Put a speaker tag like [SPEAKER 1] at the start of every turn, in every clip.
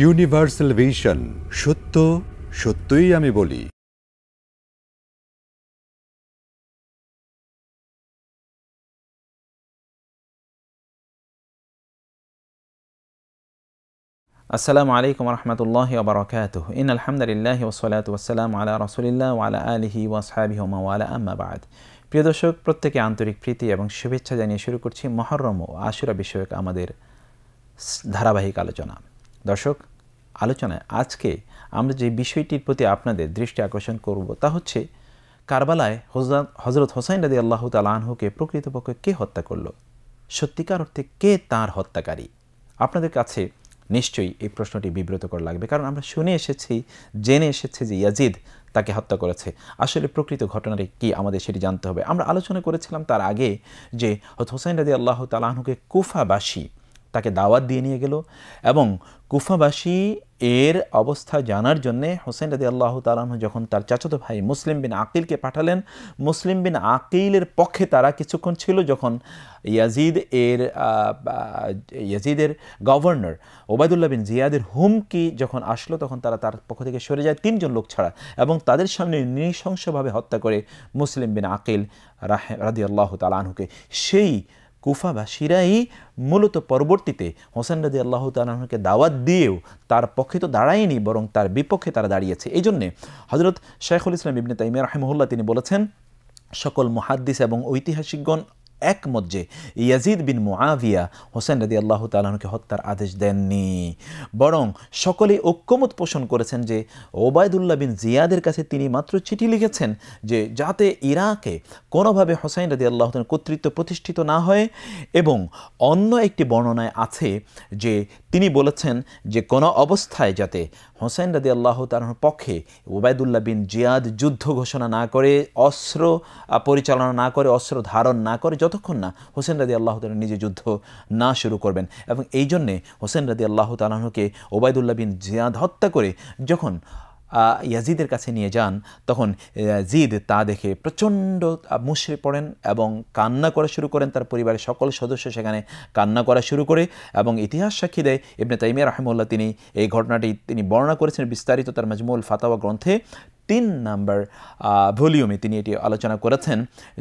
[SPEAKER 1] Universal vision সত্য, সত্যই আমি বলি।
[SPEAKER 2] আসসালামু আলাইকুম রহমতুল্লাহ ওবরাকাত ইন আলহামদুলিল্লাহ ওসলাত ওসালাম আলা রসুলিল্লাহ ওয়ালা আলহি ওয়াসহাবি ওয়ালা। আম্মাবাদ প্রিয় দর্শক, প্রত্যেকে আন্তরিক প্রীতি এবং শুভেচ্ছা জানিয়ে শুরু করছি মহরম ও আশুরা বিষয়ক আমাদের ধারাবাহিক আলোচনা। দর্শক, আলোচনায় আজকে আমরা যে বিষয়টির প্রতি আপনাদের দৃষ্টি আকর্ষণ করব তা হচ্ছে, কারবালায় হজরত হোসাইন রাদি আল্লাহ তালাহকে প্রকৃতপক্ষে কে হত্যা করল? সত্যিকার অর্থে কে তার হত্যাকারী? আপনাদের কাছে নিশ্চয়ই এই প্রশ্নটি বিব্রতকর লাগবে, কারণ আমরা শুনে এসেছি, জেনে এসেছি যে ইয়াজিদ তাকে হত্যা করেছে। আসলে প্রকৃত ঘটনাটি কি আমাদের সেটি জানতে হবে। আমরা আলোচনা করেছিলাম তার আগে যে হোসাইন রাজি আল্লাহ তালাহনুকে কুফাবাসী তাকে দাওয়াত দিয়ে নিয়ে গেল এবং কুফাবাসী এর অবস্থা জানার জন্যে হোসেন রাদি আল্লাহ তালাহ যখন তার চাচাতো ভাই মুসলিম বিন আকিলকে পাঠালেন, মুসলিম বিন আকিলের পক্ষে তারা কিছুক্ষণ ছিল যখন ইয়াজিদ এর ইয়াজিদের গভর্নর ওবায়দুল্লাহ বিন জিয়াদের হুমকি যখন আসলো তখন তারা তার পক্ষ থেকে সরে যায় তিনজন লোক ছাড়া এবং তাদের সামনে নৃশংসভাবে হত্যা করে মুসলিম বিন আকিল রাহে রাদি আল্লাহ তালাহুকে সেই কুফাবাসীরাই মূলত পরবর্তীতে হোসেন রাজি আল্লাহ তালকে দাওয়াত দিয়েও তার পক্ষে তো দাঁড়ায়নি, বরং তার বিপক্ষে তারা দাঁড়িয়েছে। এই জন্যে হজরত শেখুল ইসলাম ইবনে তাইমিয়া রাহেমহুল্লাহ তিনি বলেছেন, সকল মহাদ্দিস এবং ঐতিহাসিকগণ একমত যে ইয়াজিদ বিন মুআভিয়া হোসেন রাদি আল্লাহ তালকে হত্যার আদেশ দেননি। বরং সকলেই ঐক্যমত পোষণ করেছেন যে ওবায়দুল্লাহ বিন জিয়াদের কাছে তিনি মাত্র চিঠি লিখেছেন যে যাতে ইরাকে কোনোভাবে হোসাইন রাদি আল্লাহ কর্তৃত্ব প্রতিষ্ঠিত না হয় এবং অন্য একটি বর্ণনায় আছে যে তিনি বলেছেন যে কোনো অবস্থায় যাতে হোসেন রাদি আল্লাহ তার পক্ষে ওবায়দুল্লাহ বিন জিয়াদ যুদ্ধ ঘোষণা না করে, অস্ত্র পরিচালনা না করে, অস্ত্র ধারণ না করে যতক্ষণ না হোসেন রাদি আল্লাহ তালা নিজে যুদ্ধ না শুরু করবেন। এবং এই জন্যে হোসেন রাদি আল্লাহ তালাহকে ওবায়দুল্লাহ বিন জিয়াদ হত্যা করে যখন ইয়াজিদের কাছে নিয়ে যান, তখন জিদ তা দেখে প্রচণ্ড মুশরে পড়েন এবং কান্না করা শুরু করেন তার পরিবারের সকল সদস্য সেখানে কান্না করা শুরু করে এবং ইতিহাস সাক্ষী দেয় ইবনে তাইমিয়া রাহেমুল্লাহ তিনি এই ঘটনাটি তিনি বর্ণনা করেছেন বিস্তারিত তার মজমুল ফাতাওয়া গ্রন্থে। তিন নাম্বার ভলিউমে তিনি এটি আলোচনা করেছেন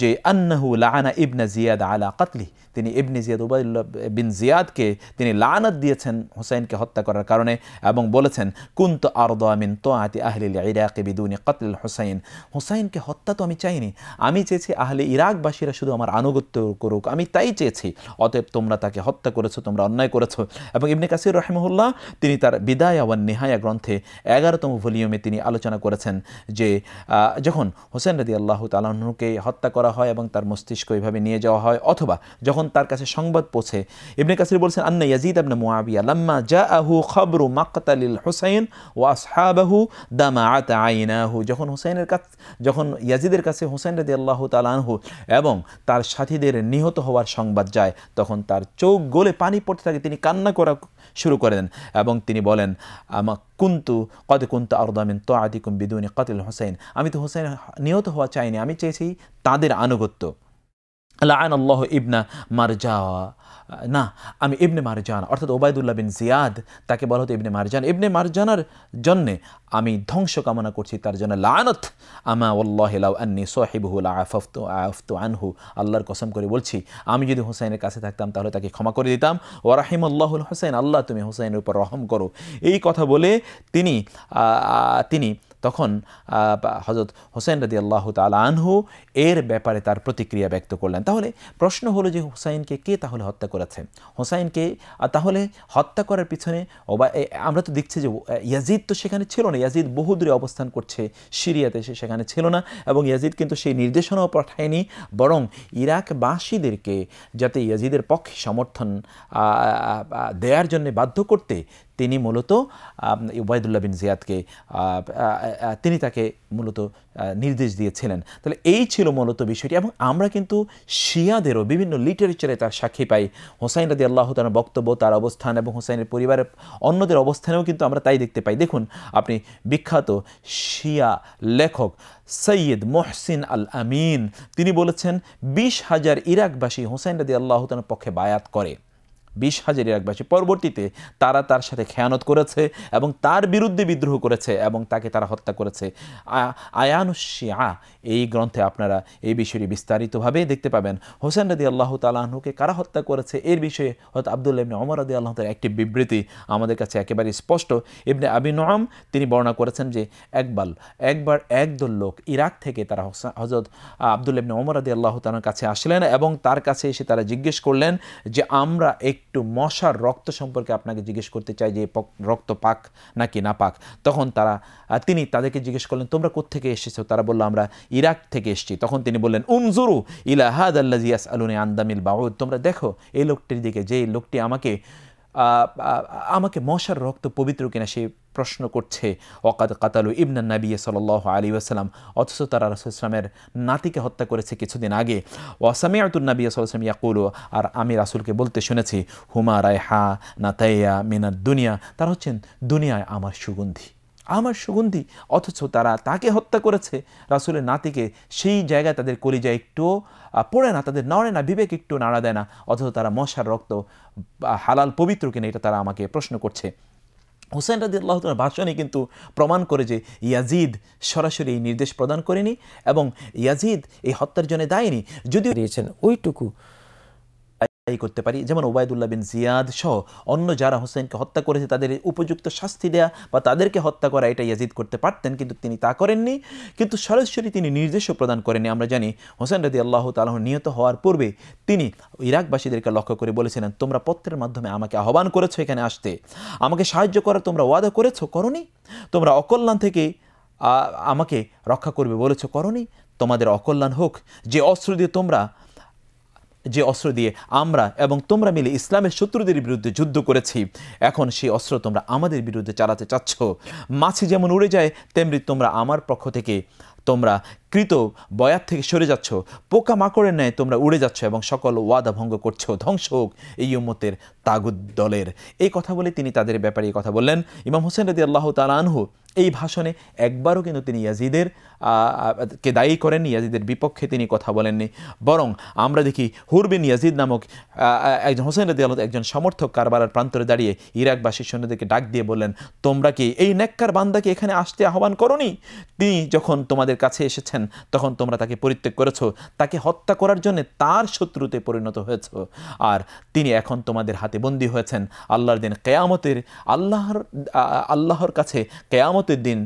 [SPEAKER 2] যে আন্নাহু লানা ইবনা জিয়াদ আলা কাতলি তিনি ইবনে জিয়াদ উবায়ুল্লাহ বিন জিয়াদকে তিনি লানত দিয়েছেন হুসাইনকে হত্যা করার কারণে এবং বলেছেন, কুন্ত আরদামিন তো আতি আহলিল ইরাক বিদুনি কতল হুসাইন। হুসাইনকে হত্যা তো আমি চাইনি। আমি চেয়েছি আহলে ইরাকবাসীরা শুধু আমার আনুগত্য করুক। আমি তাই চেয়েছি। অতএব তোমরা তাকে হত্যা করেছ, তোমরা অন্যায় করেছ। এবং ইবনে কাসির রহমহুল্লাহ তিনি তার বিদায় আওয়ান নেহায়া গ্রন্থে এগারোতম ভলিউমে তিনি আলোচনা করেছেন যে যখন হোসেন রদি আল্লাহ তালাহকে হত্যা করা হয় এবং তার মস্তিষ্ক এইভাবে নিয়ে যাওয়া হয়, অথবা যখন তার কাছে সংবাদ পৌঁছে, ইবনে কাসির বলছেন, আন্না ইয়াজিদ আবনে মুআবিয়া লাম্মা জা আহু খবরু মাকতালিল হুসাইন ও আসহাবাহু দামা আত আইনাহু। যখন হুসাইনের কাছ, যখন ইয়াজিদের কাছে হুসাইন রদি আল্লাহ তালাহু এবং তার সাথীদের নিহত হওয়ার সংবাদ যায়, তখন তার চোখ গোলে পানি পড়তে থাকে, তিনি কান্না করা শুরু করে দেন এবং তিনি বলেন, আমা কুন্তু কত কুন্তু আরদামিন তো আদিকুম বিদুনি কতিল হোসেন আমি তো হোসেন নিহত হওয়া চাইনি, আমি চেয়েছি তাদের আনুগত্য। লাআন আল্লাহ ইবনা মারজা না, আমি ইবনে মারজান, অর্থাৎ ওবায়দুল্লাহ বিন জিয়াদ তাকে বলা হতো ইবনে মারজান। ইবনে মারজানার জন্যে আমি ধ্বংস কামনা করছি, তার জন্য লানত। আমা ওল্লাহ আন্নি সোহেবহুল আফতু আফতু আনহু। আল্লাহর কসম করে বলছি, আমি যদি হুসাইনের কাছে থাকতাম তাহলে তাকে ক্ষমা করে দিতাম। ও রাহিম আল্লাহুল হোসেন আল্লাহ তুমি হুসাইনের উপর রহম করো। এই কথা বলে তিনি তিনি তখন হজরত হোসেন রদি আল্লাহ আনহু এর ব্যাপারে তার প্রতিক্রিয়া ব্যক্ত করলেন। তাহলে প্রশ্ন হলো যে হুসাইনকে কে তাহলে হত্যা করেছে হোসাইনকে তাহলে হত্যা করার পিছনে আমরা তো দেখছি যে ইয়াজিদ তো সেখানে ছিল না। ইয়াজিদ বহুদূরে অবস্থান করছে, সিরিয়াতে সে সেখানে ছিল না এবং ইয়াজিদ কিন্তু সেই নির্দেশনাও পাঠায়নি, বরং ইরাকবাসীদেরকে যাতে ইয়াজিদের পক্ষে সমর্থন দেওয়ার জন্য বাধ্য করতে তিনি মূলত উবায়দুল্লাহ বিন জিয়াদকে তিনি তাকে মূলত নির্দেশ দিয়েছিলেন। তাহলে এই ছিল মূলত বিষয়টি এবং আমরা কিন্তু শিয়াদেরও বিভিন্ন লিটারেচারে তার সাক্ষী পাই। হোসাইন রাদি আল্লাহ তার বক্তব্য, তার অবস্থান এবং হোসাইনের পরিবারের অন্যদের অবস্থানেও কিন্তু আমরা তাই দেখতে পাই। দেখুন, আপনি বিখ্যাত শিয়া লেখক সৈয়দ মোহসিন আল আমিন তিনি বলেছেন, বিশ হাজার ইরাকবাসী হোসাইন রাদি আল্লাহ তার পক্ষে বায়াত করে। বিশ হাজার ইরাকবাসী পরবর্তীতে তারা তার সাথে খেয়ানত করেছে এবং তার বিরুদ্ধে বিদ্রোহ করেছে এবং তাকে তারা হত্যা করেছে। আয়ানুশিয়া এই গ্রন্থে আপনারা এই বিষয়টি বিস্তারিতভাবে দেখতে পাবেন। হোসেন রদি আল্লাহ তালাহুকে কারা হত্যা করেছে? এর বিষয়ে হয়তো আবদুল্লাহ ইবনে অমর রদি আল্লাহ একটি বিবৃতি আমাদের কাছে একেবারে স্পষ্ট। ইবনে আবি নম তিনি বর্ণনা করেছেন যে একবার একবার একদল লোক ইরাক থেকে তারা হজরত আবদুল্লাহ ইবনে অমর রদি আল্লাহ তালার কাছে আসলেন এবং তার কাছে এসে তারা জিজ্ঞেস করলেন যে, আমরা একটু মশার রক্ত সম্পর্কে আপনাকে জিজ্ঞেস করতে চাই যে রক্ত পাক নাকি না পাক। তখন তারা তিনি তাদেরকে জিজ্ঞেস করলেন, তোমরা কোত্থেকে এসেছ? তারা বলল, আমরা ইরাক থেকে এসেছি। তখন তিনি বললেন উমজুরু ইলা হাদ আল্লাহ জিয়াস আলুনি আন্দামিল বাউদ। তোমরা দেখো, এই লোকটির দিকে যে লোকটি আমাকে আমাকে মশার রক্ত পবিত্র কিনা, সে প্রশ্ন করছে ওকাদ কাতালু ইবনান নবী সাল আলী আসসালাম অথচ তারা ইসলামের নাতিকে হত্যা করেছে কিছুদিন আগে। ওয়াসামিয়াতুল নবী সাল্লাম ইয়াকুল আর আমি রাসুলকে বলতে শুনেছি, হুমা রায় হা নাতাইয়া মিনার দুনিয়া তারা হচ্ছেন দুনিয়ায় আমার সুগন্ধি। আমার সুগন্ধি। অথচ তারা তাকে হত্যা করেছে। রাসুলের নাতিকে সেই জায়গায় তাদের কলিজা একটু পড়ে না, তাদের নড়ে না, বিবেক একটু নাড়া দেয় না। অথচ তারা মশার রক্ত হালাল পবিত্র কিনা, এটা তারা আমাকে প্রশ্ন করছে। হুসেন রাজি আল্লাহ তালার ভাষণে কিন্তু প্রমাণ করে যে ইয়াজিদ সরাসরি এই নির্দেশ প্রদান করেনি এবং ইয়াজিদ এই হত্যার জন্য দায়নি যদিও দিয়েছেন, ওইটুকু করতে পারি। যেমন ওবায়দুল্লাহ বিন জিয়াদ সহ অন্য যারা হোসেনকে হত্যা করেছে, তাদের উপযুক্ত শাস্তি দেয়া বা তাদেরকে হত্যা করা, এটা ইয়াজিদ করতে পারতেন, কিন্তু তিনি তা করেননি। কিন্তু সরাসরি তিনি নির্দেশও প্রদান করেননি। আমরা জানি হোসেন রাদি আল্লাহ তালাহ নিহত হওয়ার পূর্বে তিনি ইরাকবাসীদেরকে লক্ষ্য করে বলেছিলেন, তোমরা পত্রের মাধ্যমে আমাকে আহ্বান করেছ এখানে আসতে। আমাকে সাহায্য করার তোমরা ওয়াদা করেছ, করনি। তোমরা অকল্যাণ থেকে আমাকে রক্ষা করবে বলেছ, করনি। তোমাদের অকল্যাণ হোক। যে অস্ত্র দিয়ে তোমরা যে অস্ত্র দিয়ে আমরা এবং তোমরা মিলে ইসলামের শত্রুদের বিরুদ্ধে যুদ্ধ করেছি, এখন সেই অস্ত্র তোমরা আমাদের বিরুদ্ধে চালাতে চাচ্ছ। মাছি যেমন উড়ে যায়, তেমনি তোমরা আমার পক্ষ থেকে তোমরা কৃত বয়াত থেকে সরে যাচ্ছ। পোকা মাকড়ের ন্যায় তোমরা উড়ে যাচ্ছ এবং সকল ওয়াদা ভঙ্গ করছ। ধ্বংস হোক এই উম্মতের তাগুদ দলের। এই কথা বলে তিনি তাদের ব্যাপারে কথা বললেন। ইমাম হোসেন রদি আল্লাহ তালানহু এই ভাষণে একবারও কিন্তু তিনি ইয়াজিদের কে দায়ী করেননি, ইয়াজিদের বিপক্ষে তিনি কথা বলেননি। বরং আমরা দেখি হুরবিন ইয়াজিদ নামক একজন হোসেন রদি আল্লাহ একজন সমর্থক কারবারের প্রান্তরে দাঁড়িয়ে ইরাকবাসীর সৈন্যদেরকে ডাক দিয়ে বললেন, তোমরা কি এই নেককার বান্দাকে এখানে আসতে আহ্বান করনি? তিনি যখন তোমাদের কাছে এসেছেন তখন তোমরা তাকে পরিত্যাগ করেছ। তাকে হত্যা করার জন্য তার শত্রুতে পরিণত হয়েছ। আর তিনি এখন তোমাদের হাতে বন্দী হয়েছেন। আল্লাহর দিন কেয়ামতের আল্লাহর আল্লাহর কাছে কেয়ামতের দিন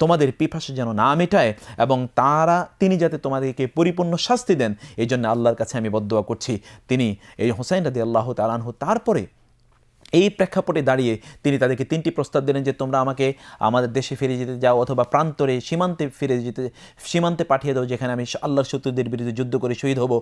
[SPEAKER 2] তোমাদের পিপাসা যেন না মেটায় এবং তারা, তিনি যাতে তোমাদেরকে পরিপূর্ণ শাস্তি দেন এই জন্য আল্লাহর কাছে আমি বদোয়া করছি। তিনি এই হোসাইন রাদি আল্লাহ তালানহ তারপরে এই প্রেক্ষাপটে দাঁড়িয়ে তিনি তাদেরকে তিনটি প্রস্তাব দিলেন যে তোমরা আমাকে আমাদের দেশে ফিরে যেতে যাও অথবা প্রান্তরে সীমান্তে ফিরে যেতে, সীমান্তে পাঠিয়ে দাও যেখানে আমি আল্লাহর শত্রুদের বিরুদ্ধে যুদ্ধ করে শহীদ হব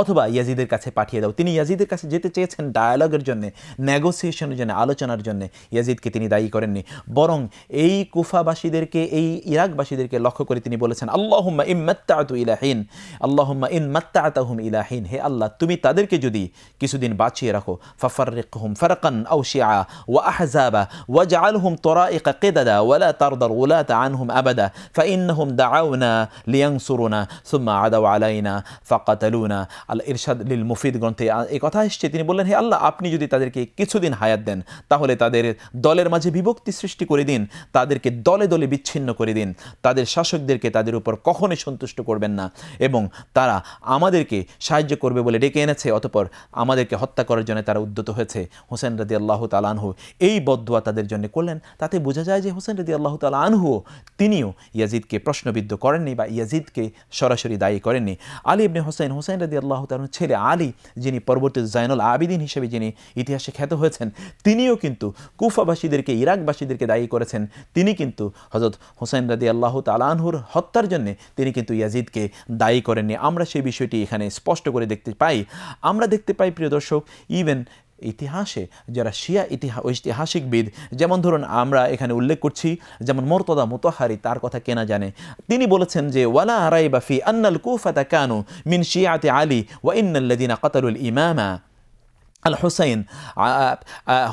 [SPEAKER 2] অথবা ইয়াজিদের কাছে পাঠিয়ে দাও। তিনি ইয়াজিদের কাছে যেতে চেয়েছেন ডায়ালগের জন্য নেগোসিয়েশনের জন্য, আলোচনার জন্য। ইয়াজিদকে তিনি দায়ী করেননি। বরং এই কুফাবাসীদেরকে, এই ইরাকবাসীদেরকে লক্ষ্য করে তিনি বলেছেন, আল্লাহম্মা ইম্মাত্তাতু ইলাহিন আল্লাহম্মা ইন মাত্তাতাহুম ইলাহিন হে আল্লাহ, তুমি তাদেরকে যদি কিছুদিন বাঁচিয়ে রাখো ফাফার রেখহুম ফারাকান أو شيعا وأحزابا واجعلهم طرائق قددا ولا ترضى الغلاة عنهم أبدا فإنهم دعونا لينصرنا ثم عدوا علينا فقتلونا الإرشاد للمفيد গ্রন্থে এই কথা এসছে তিনি বললেন হে আল্লাহ আপনি যদি তাদেরকে কিছুদিন হায়াত দেন তাহলে তাদের দলের মাঝে বিভক্তি সৃষ্টি করে দিন তাদেরকে দলে দলে বিচ্ছিন্ন করে দিন তাদের শাসকদেরকে তাদের উপর কখনোই সন্তুষ্ট করবেন না এবং তারা আমাদেরকে সাহায্য করবে বলে ডেকে এনেছে অতপর আমাদেরকে হত্যা করার জন্য তারা উদ্যত হয়েছে হোসেন রাদি আল্লাহ তালানহু এই বদুয়া তাদের জন্য করলেন। তাতে বোঝা যায় যে হোসেন রদি আল্লাহ তালানহুও তিনিও ইয়াজিদকে প্রশ্নবিদ্ধ করেননি বা ইয়াজিদকে সরাসরি দায়ী করেননি। আলী ইবনে হোসেন হোসেন রদি আল্লাহ তালন ছেলে আলী, যিনি পরবর্তী জাইনুল আবিদিন হিসেবে যিনি ইতিহাসে খ্যাত হয়েছেন, তিনিও কিন্তু কুফাবাসীদেরকে, ইরাকবাসীদেরকে দায়ী করেছেন। তিনি কিন্তু হজরত হোসেন রদি আল্লাহ তালানহুর হত্যার জন্যে তিনি কিন্তু ইয়াজিদকে দায়ী করেননি। আমরা সেই বিষয়টি এখানে স্পষ্ট করে দেখতে পাই। আমরা দেখতে পাই, প্রিয় দর্শক ইভেন ইতিহাসে, যারা শিয়া ইতিহাস ঐতিহাসিকবিদ যেমন ধরুন আমরা এখানে উল্লেখ করছি, যেমন মর্তদা মুতহারি তার কথা কেনা জানে। তিনি বলেছেন যে, ওয়ালা আরাই বাফি আন্নাল কুফাতা কানু মিন শিয়াতে আলী ওয়া ইন্নাল্লাদিনা কতারুল ইমামা আল হোসাইন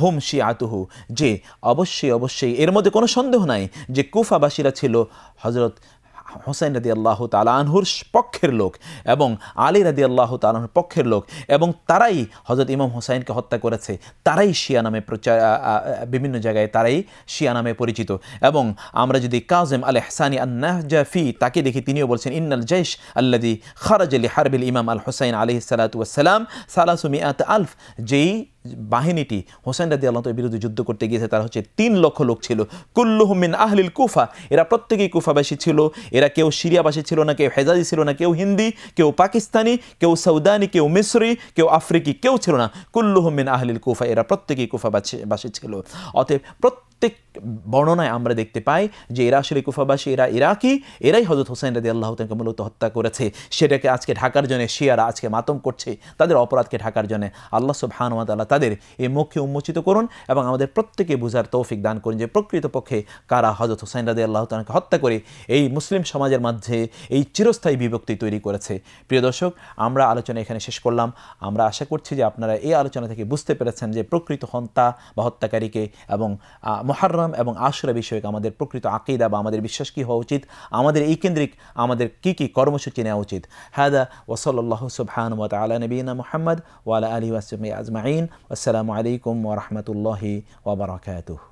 [SPEAKER 2] হোম শিয়াতুহু। যে, অবশ্যই অবশ্যই, এর মধ্যে কোনো সন্দেহ নাই যে কুফাবাসীরা ছিল হজরত হোসেন রাদি আল্লাহ তালাহুর পক্ষের লোক এবং আলী রাদি আল্লাহ তালাহুর পক্ষের লোক এবং তারাই হজরত ইমাম হোসাইনকে হত্যা করেছে, তারাই শিয়া নামে প্রচার বিভিন্ন জায়গায় তারাই শিয়া নামে পরিচিত। এবং আমরা যদি কাজেম আল এহসানি আন্নাহজাফি তাকে দেখি, তিনিও বলছেন, ইন্নাল জৈশ আল্লাদি খারাজ আলী হারবিল ইমাম আল হোসাইন আলি সালাতাম সালাসুমিয়াত আলফ, যেই বাহিনীটি হোসেন রাদি আল্লাহ বিরুদ্ধে যুদ্ধ করতে গিয়েছে, তারা হচ্ছে তিন লক্ষ লোক ছিল। কুল্লুহমিন আহলিল কুফা, এরা প্রত্যেকেই কুফাবাসী ছিল। এরা কেউ সিরিয়াবাসী ছিল না, কেউ হেজাজি ছিল না, কেউ হিন্দি, কেউ পাকিস্তানি, কেউ সৌদানি কেউ মিশরি কেউ আফ্রিকি, কেউ ছিল না। কুল্লুহমিন আহলিল কুফা, এরা প্রত্যেকেই কুফাবাসী বাসী ছিল। অতএব প্রত্যেক বর্ণনায় আমরা দেখতে পাই যে এরা আসলে কুফাবাসী এরা ইরাকি, এরাই হজরত হোসেন রাদি আল্লাহ তাকে মূলত হত্যা করেছে। সেটাকে আজকে ঢাকার জন্য শিয়ারা আজকে মাতম করছে। তাদের অপরাধকে ঢাকার জন্য আল্লাহ সুবহানুয়া তাআলা তাদের এই মুখকে উন্মোচিত করুন এবং আমাদের প্রত্যেকে বুঝার তৌফিক দান করুন যে প্রকৃতপক্ষে কারা হজরত হোসেন রাদি আল্লাহ তালাকে হত্যা করে এই মুসলিম সমাজের মাঝে এই চিরস্থায়ী বিভক্তি তৈরি করেছে। প্রিয় দর্শক, আমরা আলোচনা এখানে শেষ করলাম। আমরা আশা করছি যে আপনারা এই আলোচনা থেকে বুঝতে পেরেছেন যে প্রকৃত হত্যা বা হত্যাকারীকে এবং মহারম এবং আশরা বিষয়ক আমাদের প্রকৃত আকিদা বা আমাদের বিশ্বাস কী হওয়া উচিত? আমাদের এই কেন্দ্রিক আমাদের কী কী কর্মসূচি নেওয়া উচিত? হাদা ওসল্লাহ সুবহান ওয়া আলা নবীনা মোহাম্মদ ওয়ালা আলী ওয়াসমি আজমাইন। আসসালামু আলাইকুম ওরহমতুল্লাহি ওবরাকাতুহ